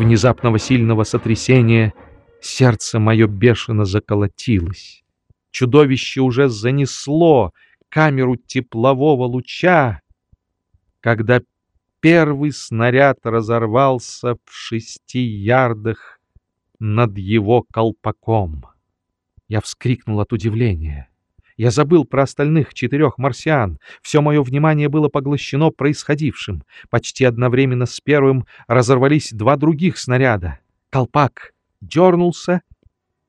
внезапного сильного сотрясения сердце мое бешено заколотилось. Чудовище уже занесло камеру теплового луча, когда первый снаряд разорвался в шести ярдах над его колпаком. Я вскрикнул от удивления. Я забыл про остальных четырех марсиан. Все мое внимание было поглощено происходившим. Почти одновременно с первым разорвались два других снаряда. Колпак дернулся,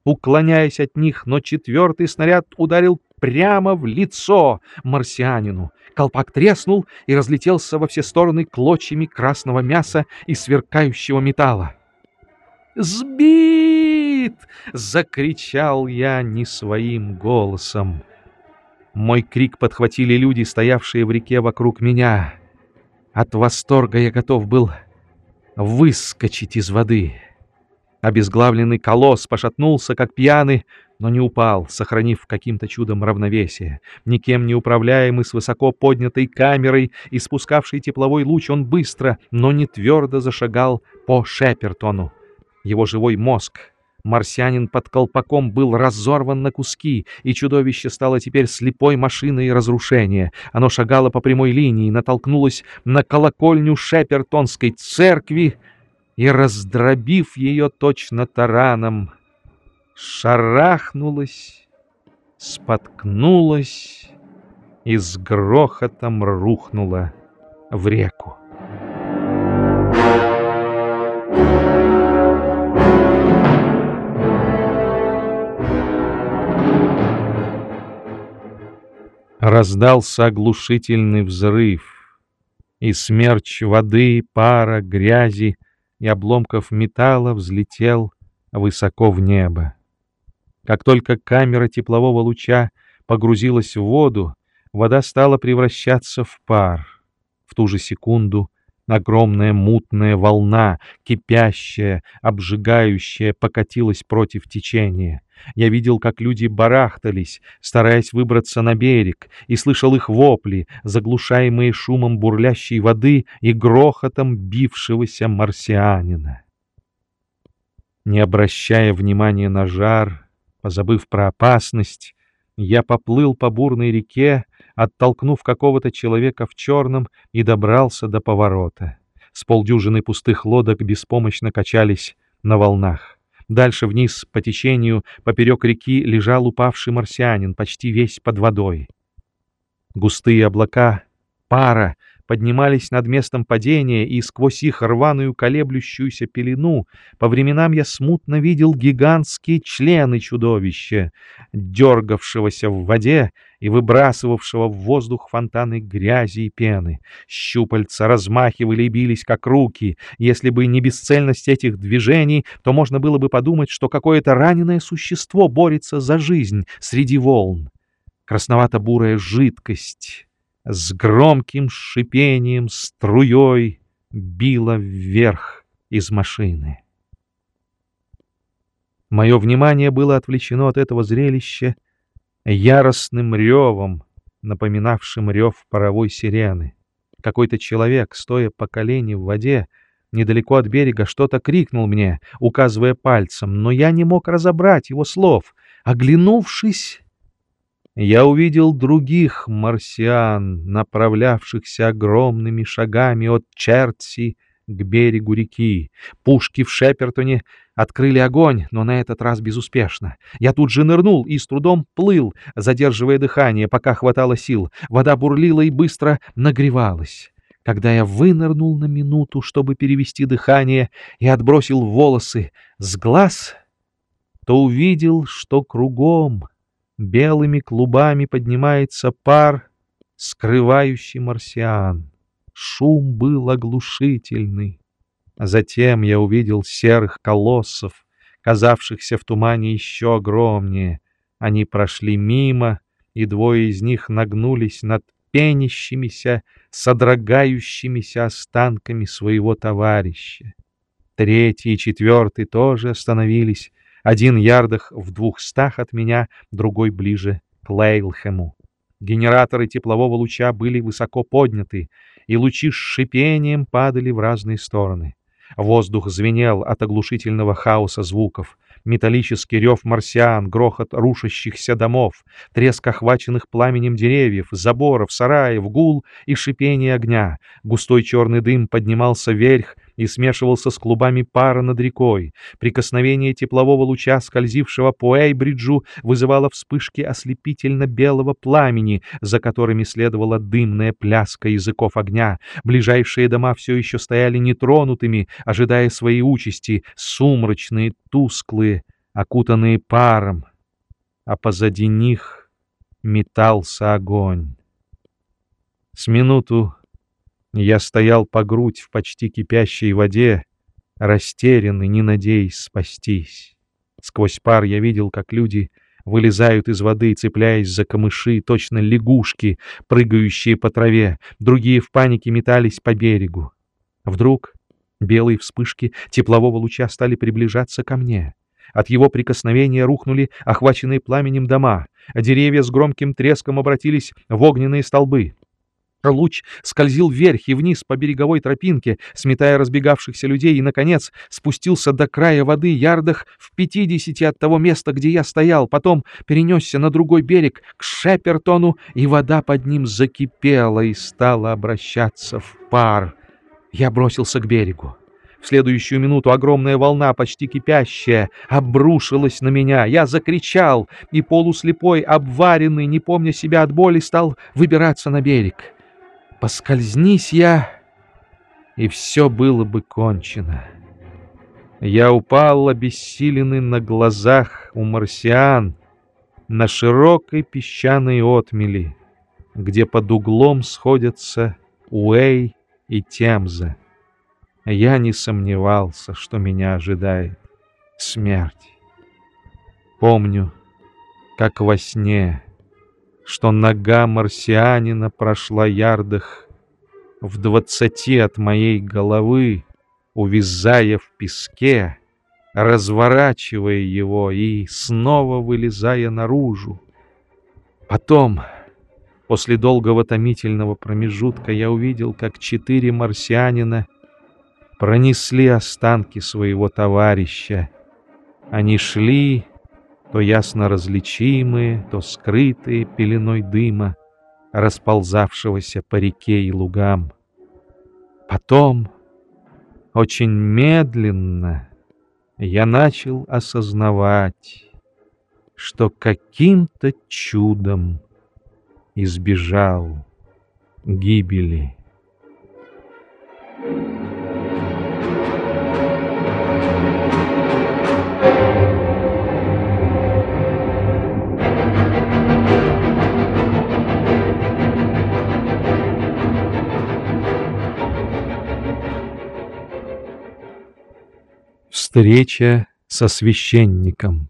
уклоняясь от них, но четвертый снаряд ударил прямо в лицо марсианину. Колпак треснул и разлетелся во все стороны клочьями красного мяса и сверкающего металла. «Сбит!» — закричал я не своим голосом. Мой крик подхватили люди, стоявшие в реке вокруг меня. От восторга я готов был выскочить из воды. Обезглавленный колосс пошатнулся, как пьяный, но не упал, сохранив каким-то чудом равновесие. Никем не управляемый с высоко поднятой камерой и спускавший тепловой луч, он быстро, но не твердо зашагал по Шепертону. Его живой мозг Марсианин под колпаком был разорван на куски, и чудовище стало теперь слепой машиной разрушения. Оно шагало по прямой линии, натолкнулось на колокольню Шепертонской церкви и, раздробив ее точно тараном, шарахнулось, споткнулось и с грохотом рухнуло в реку. Раздался оглушительный взрыв, и смерч воды, пара, грязи и обломков металла взлетел высоко в небо. Как только камера теплового луча погрузилась в воду, вода стала превращаться в пар. В ту же секунду огромная мутная волна, кипящая, обжигающая, покатилась против течения. Я видел, как люди барахтались, стараясь выбраться на берег, и слышал их вопли, заглушаемые шумом бурлящей воды и грохотом бившегося марсианина. Не обращая внимания на жар, позабыв про опасность, я поплыл по бурной реке, оттолкнув какого-то человека в черном, и добрался до поворота. С полдюжины пустых лодок беспомощно качались на волнах. Дальше вниз по течению, поперек реки, лежал упавший марсианин, почти весь под водой. Густые облака, пара поднимались над местом падения, и сквозь их рваную колеблющуюся пелену по временам я смутно видел гигантские члены чудовища, дергавшегося в воде и выбрасывавшего в воздух фонтаны грязи и пены. Щупальца размахивали и бились, как руки. Если бы не бесцельность этих движений, то можно было бы подумать, что какое-то раненое существо борется за жизнь среди волн. Красновато-бурая жидкость с громким шипением, струей била вверх из машины. Мое внимание было отвлечено от этого зрелища яростным ревом, напоминавшим рев паровой сирены. Какой-то человек, стоя по колени в воде, недалеко от берега, что-то крикнул мне, указывая пальцем, но я не мог разобрать его слов. Оглянувшись, я увидел других марсиан, направлявшихся огромными шагами от Чертси к берегу реки. Пушки в Шепертоне Открыли огонь, но на этот раз безуспешно. Я тут же нырнул и с трудом плыл, задерживая дыхание, пока хватало сил. Вода бурлила и быстро нагревалась. Когда я вынырнул на минуту, чтобы перевести дыхание, и отбросил волосы с глаз, то увидел, что кругом белыми клубами поднимается пар, скрывающий марсиан. Шум был оглушительный. Затем я увидел серых колоссов, казавшихся в тумане еще огромнее. Они прошли мимо, и двое из них нагнулись над пенящимися, содрогающимися останками своего товарища. Третий и четвертый тоже остановились, один ярдах в двухстах от меня, другой ближе к Лейлхему. Генераторы теплового луча были высоко подняты, и лучи с шипением падали в разные стороны. Воздух звенел от оглушительного хаоса звуков. Металлический рев марсиан, грохот рушащихся домов, треск охваченных пламенем деревьев, заборов, сараев, гул и шипение огня. Густой черный дым поднимался вверх и смешивался с клубами пара над рекой. Прикосновение теплового луча, скользившего по Эйбриджу, вызывало вспышки ослепительно-белого пламени, за которыми следовала дымная пляска языков огня. Ближайшие дома все еще стояли нетронутыми, ожидая своей участи, сумрачные, тусклые, окутанные паром. А позади них метался огонь. С минуту я стоял по грудь в почти кипящей воде, растерянный, не надеясь спастись. Сквозь пар я видел, как люди вылезают из воды, цепляясь за камыши, точно лягушки, прыгающие по траве. Другие в панике метались по берегу. Вдруг белые вспышки теплового луча стали приближаться ко мне. От его прикосновения рухнули охваченные пламенем дома, а деревья с громким треском обратились в огненные столбы. Луч скользил вверх и вниз по береговой тропинке, сметая разбегавшихся людей, и, наконец, спустился до края воды ярдах в пятидесяти от того места, где я стоял, потом перенесся на другой берег, к Шепертону, и вода под ним закипела и стала обращаться в пар. Я бросился к берегу. В следующую минуту огромная волна, почти кипящая, обрушилась на меня. Я закричал, и полуслепой, обваренный, не помня себя от боли, стал выбираться на берег. Поскользнись я, и все было бы кончено. Я упал обессиленный на глазах у марсиан на широкой песчаной отмели, где под углом сходятся Уэй и Темза. Я не сомневался, что меня ожидает смерть. Помню, как во сне что нога марсианина прошла ярдах в двадцати от моей головы, увязая в песке, разворачивая его и снова вылезая наружу. Потом, после долгого томительного промежутка, я увидел, как четыре марсианина пронесли останки своего товарища. Они шли то ясно различимые, то скрытые пеленой дыма, расползавшегося по реке и лугам. Потом, очень медленно, я начал осознавать, что каким-то чудом избежал гибели. Встреча со священником.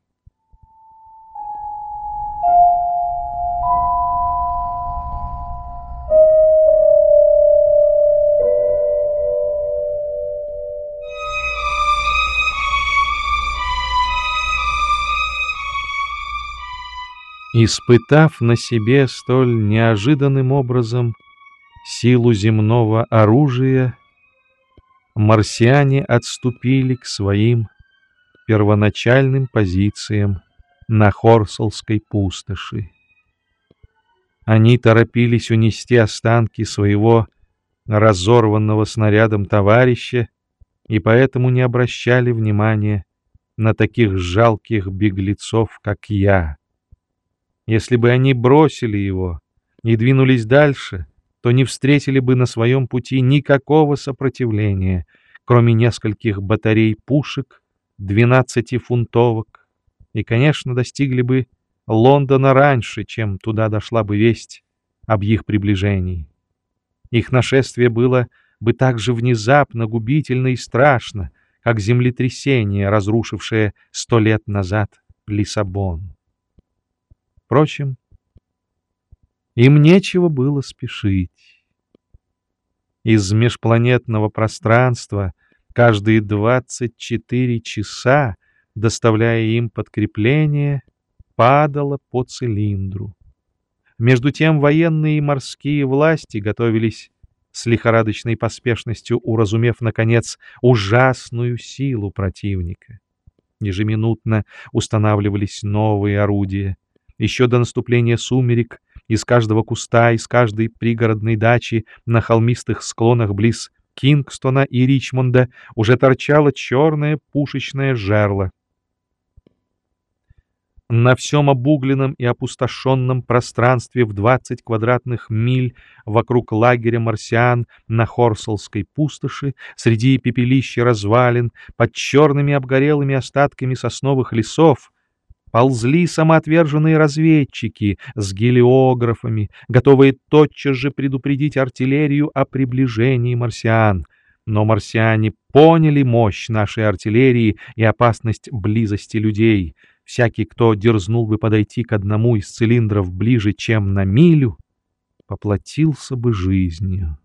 Испытав на себе столь неожиданным образом силу земного оружия, марсиане отступили к своим первоначальным позициям на Хорсалской пустоши. Они торопились унести останки своего разорванного снарядом товарища и поэтому не обращали внимания на таких жалких беглецов, как я. Если бы они бросили его и двинулись дальше, то не встретили бы на своем пути никакого сопротивления, кроме нескольких батарей пушек, двенадцатифунтовок, и, конечно, достигли бы Лондона раньше, чем туда дошла бы весть об их приближении. Их нашествие было бы так же внезапно, губительно и страшно, как землетрясение, разрушившее сто лет назад Лиссабон. Впрочем, им нечего было спешить. Из межпланетного пространства каждые 24 часа, доставляя им подкрепление, падало по цилиндру. Между тем военные и морские власти готовились с лихорадочной поспешностью уразумев, наконец, ужасную силу противника. Ежеминутно устанавливались новые орудия. Еще до наступления сумерек из каждого куста, из каждой пригородной дачи на холмистых склонах близ Кингстона и Ричмонда уже торчало черное пушечное жерло. На всем обугленном и опустошенном пространстве в 20 квадратных миль вокруг лагеря марсиан на Хорсалской пустоши, среди пепелища развалин, под черными обгорелыми остатками сосновых лесов, ползли самоотверженные разведчики с гелиографами, готовые тотчас же предупредить артиллерию о приближении марсиан. Но марсиане поняли мощь нашей артиллерии и опасность близости людей — Всякий, кто дерзнул бы подойти к одному из цилиндров ближе, чем на милю, поплатился бы жизнью.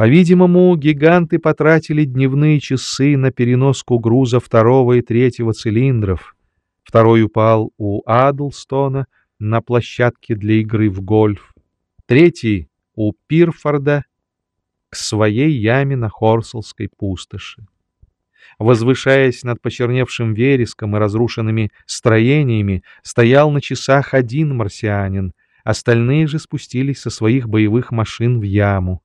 По-видимому, гиганты потратили дневные часы на переноску груза второго и третьего цилиндров. Второй упал у Адлстона на площадке для игры в гольф. Третий — у Пирфорда к своей яме на Хорселской пустоши возвышаясь над почерневшим вереском и разрушенными строениями, стоял на часах один марсианин, остальные же спустились со своих боевых машин в яму.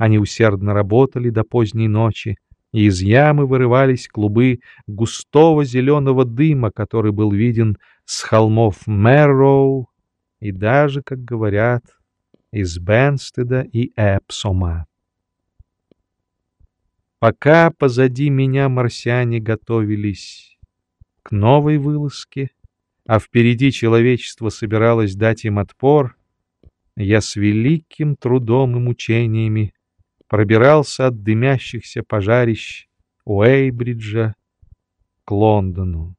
Они усердно работали до поздней ночи, и из ямы вырывались клубы густого зеленого дыма, который был виден с холмов Мэрроу и даже, как говорят, из Бенстеда и Эпсома. Пока позади меня марсиане готовились к новой вылазке, а впереди человечество собиралось дать им отпор, я с великим трудом и мучениями пробирался от дымящихся пожарищ Уэйбриджа к Лондону.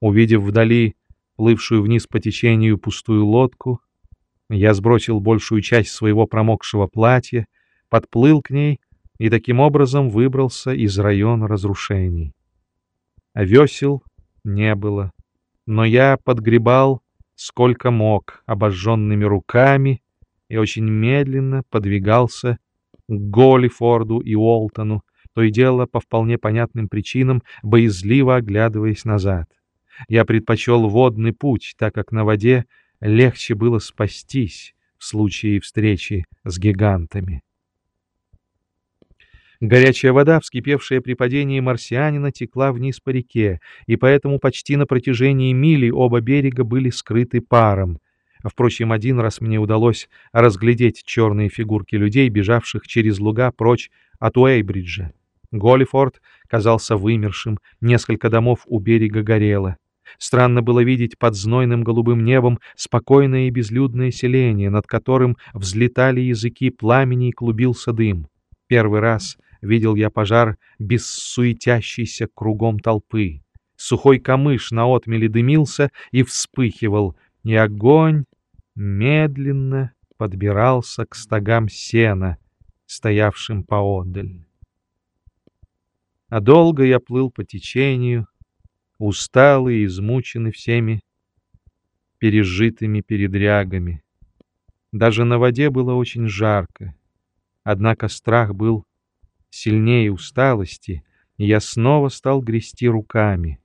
Увидев вдали плывшую вниз по течению пустую лодку, я сбросил большую часть своего промокшего платья, подплыл к ней и таким образом выбрался из района разрушений. Весел не было, но я подгребал сколько мог обожженными руками и очень медленно подвигался к Голлифорду и Уолтону, то и дело по вполне понятным причинам, боязливо оглядываясь назад. Я предпочел водный путь, так как на воде легче было спастись в случае встречи с гигантами. Горячая вода, вскипевшая при падении марсианина, текла вниз по реке, и поэтому почти на протяжении мили оба берега были скрыты паром. Впрочем, один раз мне удалось разглядеть черные фигурки людей, бежавших через луга прочь от Уэйбриджа. Голлифорд казался вымершим, несколько домов у берега горело. Странно было видеть под знойным голубым небом спокойное и безлюдное селение, над которым взлетали языки пламени и клубился дым. Первый раз видел я пожар без суетящейся кругом толпы. Сухой камыш на отмеле дымился и вспыхивал, и огонь медленно подбирался к стогам сена, стоявшим поодаль. А долго я плыл по течению, усталый и измученный всеми пережитыми передрягами. Даже на воде было очень жарко, однако страх был сильнее усталости, и я снова стал грести руками.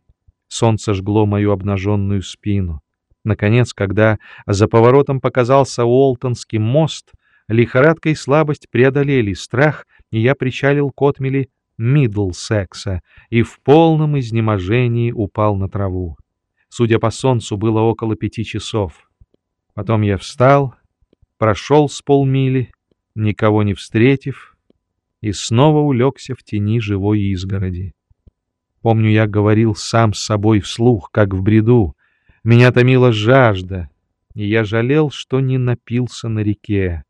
Солнце жгло мою обнаженную спину. Наконец, когда за поворотом показался Уолтонский мост, лихорадка и слабость преодолели страх, и я причалил к отмели Мидлсекса и в полном изнеможении упал на траву. Судя по солнцу, было около пяти часов. Потом я встал, прошел с полмили, никого не встретив, и снова улегся в тени живой изгороди. Помню, я говорил сам с собой вслух, как в бреду. Меня томила жажда, и я жалел, что не напился на реке.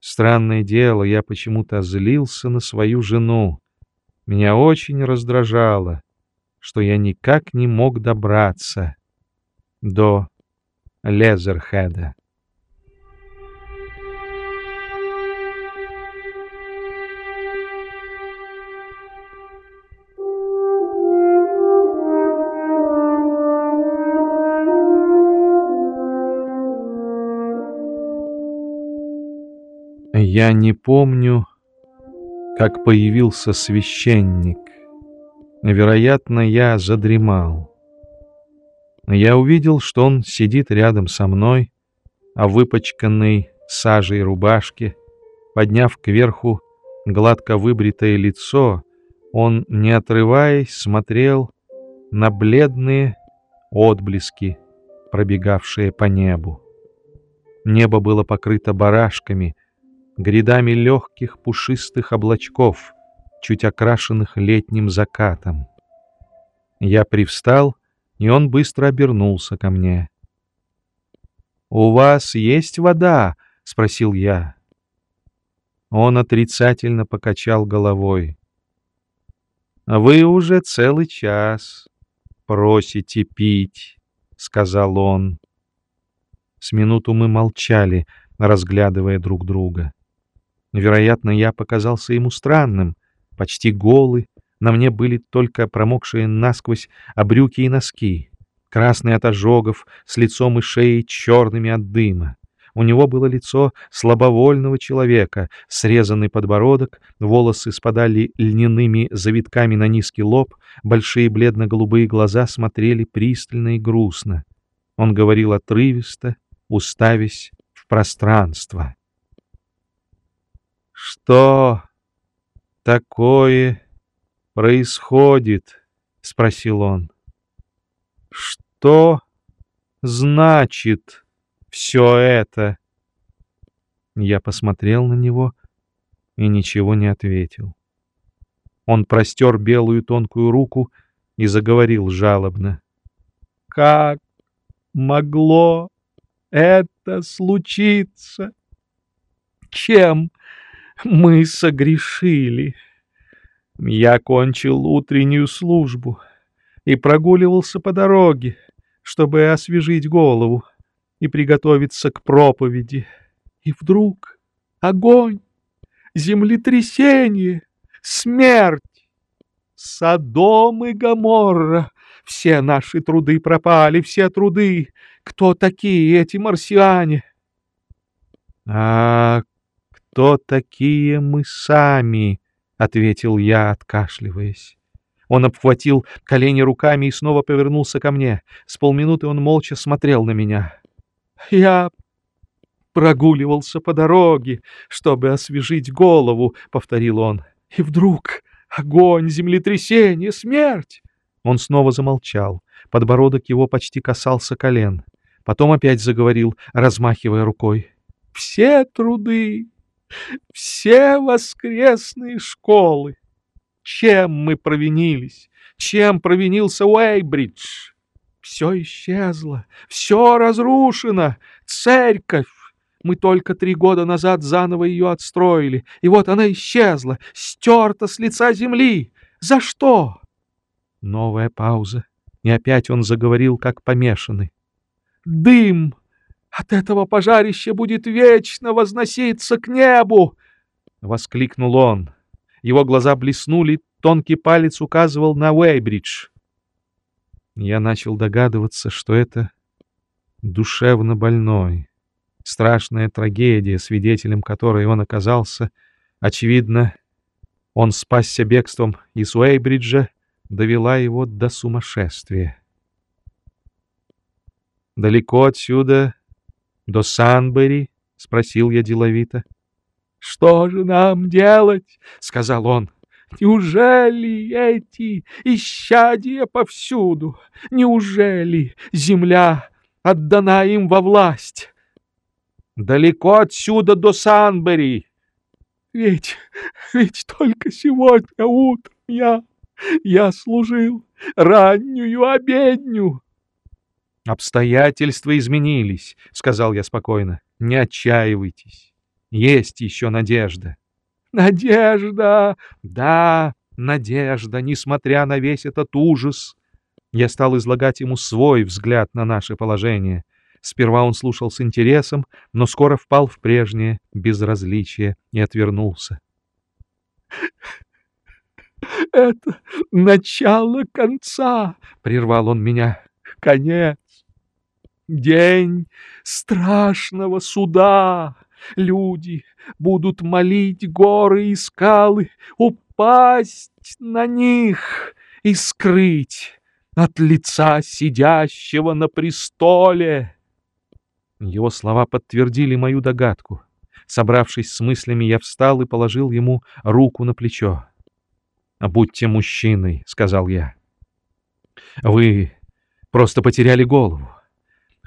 Странное дело, я почему-то злился на свою жену. Меня очень раздражало, что я никак не мог добраться до Лезерхеда. Я не помню, как появился священник. Вероятно, я задремал. Я увидел, что он сидит рядом со мной, а выпачканной сажей рубашке, подняв кверху гладко выбритое лицо, он, не отрываясь, смотрел на бледные отблески, пробегавшие по небу. Небо было покрыто барашками, грядами легких пушистых облачков, чуть окрашенных летним закатом. Я привстал, и он быстро обернулся ко мне. «У вас есть вода?» — спросил я. Он отрицательно покачал головой. «Вы уже целый час просите пить», — сказал он. С минуту мы молчали, разглядывая друг друга. Вероятно, я показался ему странным, почти голый, на мне были только промокшие насквозь обрюки и носки, красные от ожогов, с лицом и шеей черными от дыма. У него было лицо слабовольного человека, срезанный подбородок, волосы спадали льняными завитками на низкий лоб, большие бледно-голубые глаза смотрели пристально и грустно. Он говорил отрывисто, уставясь в пространство. «Что такое происходит?» — спросил он. «Что значит все это?» Я посмотрел на него и ничего не ответил. Он простер белую тонкую руку и заговорил жалобно. «Как могло это случиться? Чем мы согрешили?» Я кончил утреннюю службу и прогуливался по дороге, чтобы освежить голову и приготовиться к проповеди. И вдруг огонь, землетрясение, смерть. Содом и Гоморра. Все наши труды пропали, все труды. Кто такие эти марсиане? А кто такие мы сами? — ответил я, откашливаясь. Он обхватил колени руками и снова повернулся ко мне. С полминуты он молча смотрел на меня. «Я прогуливался по дороге, чтобы освежить голову», — повторил он. «И вдруг огонь, землетрясение, смерть!» Он снова замолчал. Подбородок его почти касался колен. Потом опять заговорил, размахивая рукой. «Все труды все воскресные школы. Чем мы провинились? Чем провинился Уэйбридж? Все исчезло, все разрушено. Церковь! Мы только три года назад заново ее отстроили, и вот она исчезла, стерта с лица земли. За что? Новая пауза, и опять он заговорил, как помешанный. Дым! От этого пожарища будет вечно возноситься к небу!» — воскликнул он. Его глаза блеснули, тонкий палец указывал на Уэйбридж. Я начал догадываться, что это душевно больной. Страшная трагедия, свидетелем которой он оказался. Очевидно, он спасся бегством из Уэйбриджа, довела его до сумасшествия. Далеко отсюда до Санбери? — спросил я деловито. — Что же нам делать? — сказал он. — Неужели эти исчадия повсюду? Неужели земля отдана им во власть? — Далеко отсюда до Санбери. — Ведь, ведь только сегодня утром я, я служил раннюю обедню. «Обстоятельства изменились», — сказал я спокойно. «Не отчаивайтесь. Есть еще надежда». «Надежда!» «Да, надежда, несмотря на весь этот ужас». Я стал излагать ему свой взгляд на наше положение. Сперва он слушал с интересом, но скоро впал в прежнее безразличие и отвернулся. «Это начало конца!» — прервал он меня. «Конец! День страшного суда, люди будут молить горы и скалы упасть на них и скрыть от лица сидящего на престоле. Его слова подтвердили мою догадку. Собравшись с мыслями, я встал и положил ему руку на плечо. «Будьте мужчиной», — сказал я. «Вы просто потеряли голову.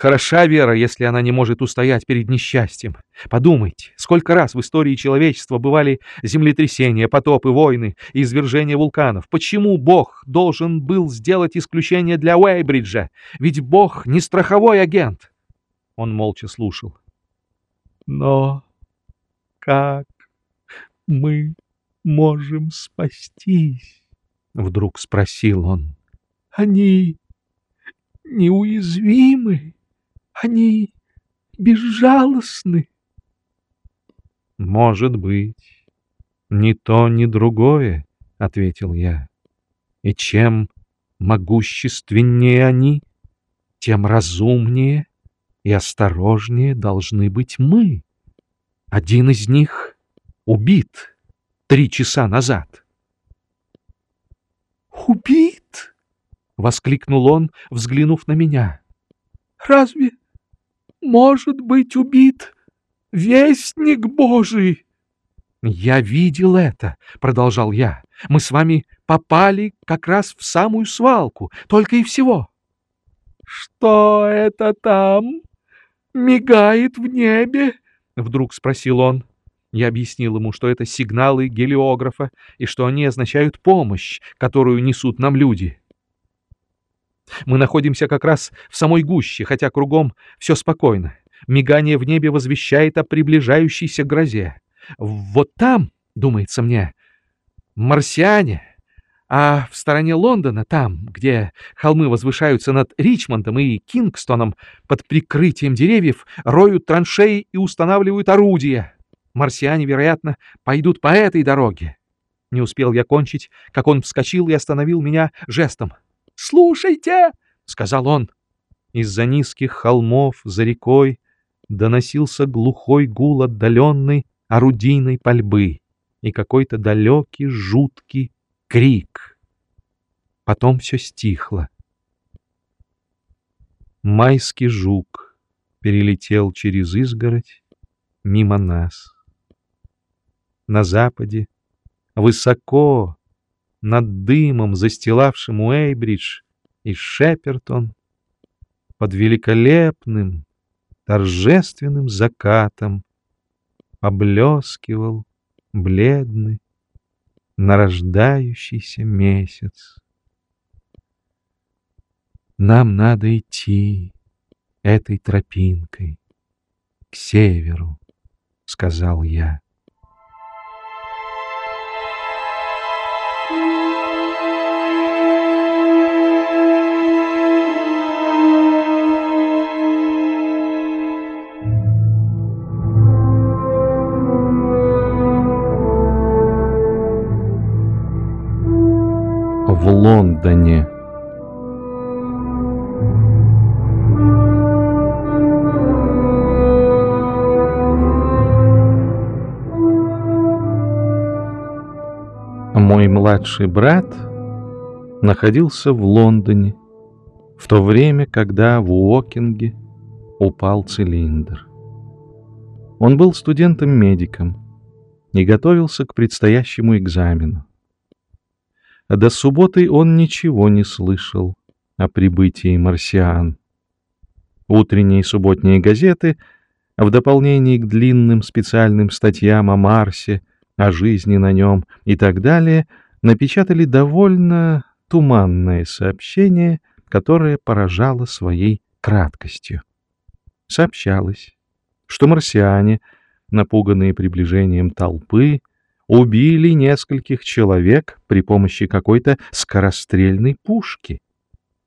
Хороша вера, если она не может устоять перед несчастьем. Подумайте, сколько раз в истории человечества бывали землетрясения, потопы, войны и извержения вулканов. Почему Бог должен был сделать исключение для Уэйбриджа? Ведь Бог не страховой агент. Он молча слушал. Но как мы можем спастись? Вдруг спросил он. Они неуязвимы. Они безжалостны. Может быть, ни то, ни другое, ответил я. И чем могущественнее они, тем разумнее и осторожнее должны быть мы. Один из них убит три часа назад. «Убит?» — воскликнул он, взглянув на меня. «Разве может быть убит вестник Божий?» «Я видел это», — продолжал я. «Мы с вами попали как раз в самую свалку, только и всего». «Что это там? Мигает в небе?» — вдруг спросил он. Я объяснил ему, что это сигналы гелиографа и что они означают помощь, которую несут нам люди. Мы находимся как раз в самой гуще, хотя кругом все спокойно. Мигание в небе возвещает о приближающейся грозе. Вот там, думается мне, марсиане, а в стороне Лондона, там, где холмы возвышаются над Ричмондом и Кингстоном, под прикрытием деревьев, роют траншеи и устанавливают орудия. Марсиане, вероятно, пойдут по этой дороге. Не успел я кончить, как он вскочил и остановил меня жестом. «Слушайте!» — сказал он. Из-за низких холмов за рекой доносился глухой гул отдаленной орудийной пальбы и какой-то далекий жуткий крик. Потом все стихло. Майский жук перелетел через изгородь мимо нас. На западе, высоко, над дымом, застилавшим Уэйбридж и Шепертон, под великолепным, торжественным закатом поблескивал бледный, нарождающийся месяц. Нам надо идти этой тропинкой к северу, — сказал я. В Лондоне. Мой младший брат находился в Лондоне в то время, когда в Уокинге упал цилиндр. Он был студентом-медиком и готовился к предстоящему экзамену. До субботы он ничего не слышал о прибытии марсиан. Утренние и субботние газеты, в дополнение к длинным специальным статьям о Марсе, о жизни на нем и так далее, напечатали довольно туманное сообщение, которое поражало своей краткостью. Сообщалось, что марсиане, напуганные приближением толпы, убили нескольких человек при помощи какой-то скорострельной пушки.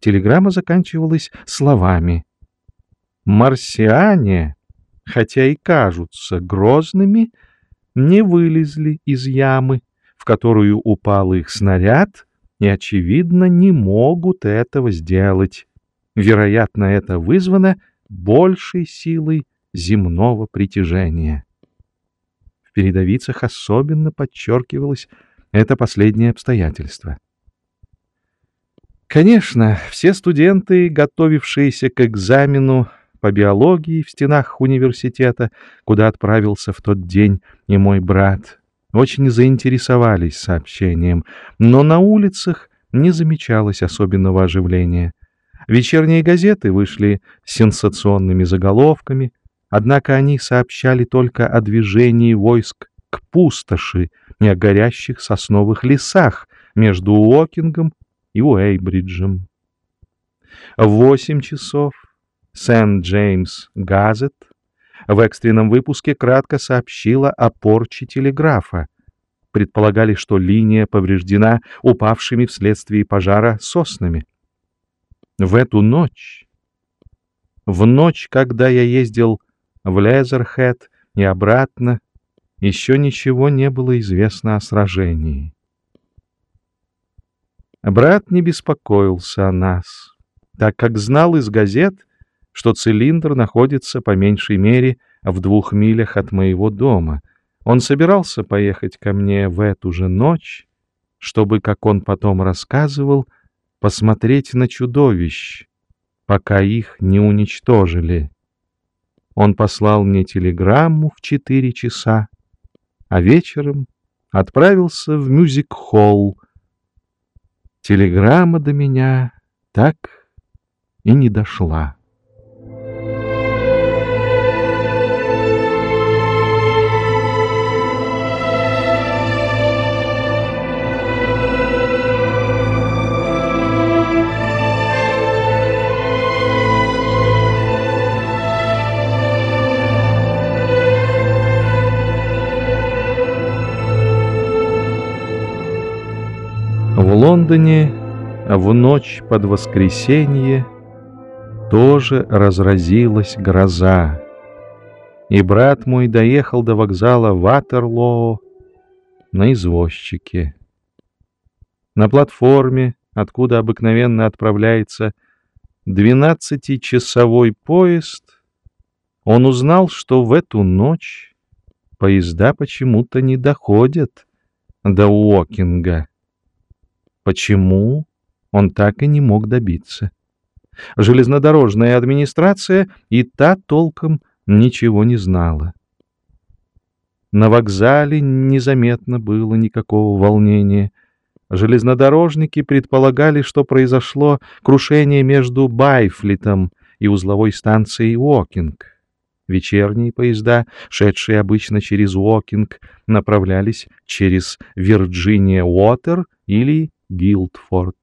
Телеграмма заканчивалась словами «Марсиане, хотя и кажутся грозными, не вылезли из ямы, в которую упал их снаряд, и, очевидно, не могут этого сделать. Вероятно, это вызвано большей силой земного притяжения». Передовицах особенно подчеркивалось это последнее обстоятельство. Конечно, все студенты, готовившиеся к экзамену по биологии в стенах университета, куда отправился в тот день и мой брат, очень заинтересовались сообщением, но на улицах не замечалось особенного оживления. Вечерние газеты вышли с сенсационными заголовками, однако они сообщали только о движении войск к пустоши и о горящих сосновых лесах между Уокингом и Уэйбриджем. В восемь часов Сент-Джеймс Газет в экстренном выпуске кратко сообщила о порче телеграфа. Предполагали, что линия повреждена упавшими вследствие пожара соснами. В эту ночь, в ночь, когда я ездил в Лезерхэт и обратно, еще ничего не было известно о сражении. Брат не беспокоился о нас, так как знал из газет, что цилиндр находится по меньшей мере в двух милях от моего дома. Он собирался поехать ко мне в эту же ночь, чтобы, как он потом рассказывал, посмотреть на чудовищ, пока их не уничтожили. Он послал мне телеграмму в четыре часа, а вечером отправился в мюзик-холл. Телеграмма до меня так и не дошла. Лондоне в ночь под воскресенье тоже разразилась гроза, и брат мой доехал до вокзала Ватерлоо на извозчике. На платформе, откуда обыкновенно отправляется двенадцатичасовой поезд, он узнал, что в эту ночь поезда почему-то не доходят до Уокинга. Почему он так и не мог добиться? Железнодорожная администрация и та толком ничего не знала. На вокзале незаметно было никакого волнения. Железнодорожники предполагали, что произошло крушение между Байфлитом и узловой станцией Уокинг. Вечерние поезда, шедшие обычно через Уокинг, направлялись через Вирджиния-Уотер или Гилдфорд.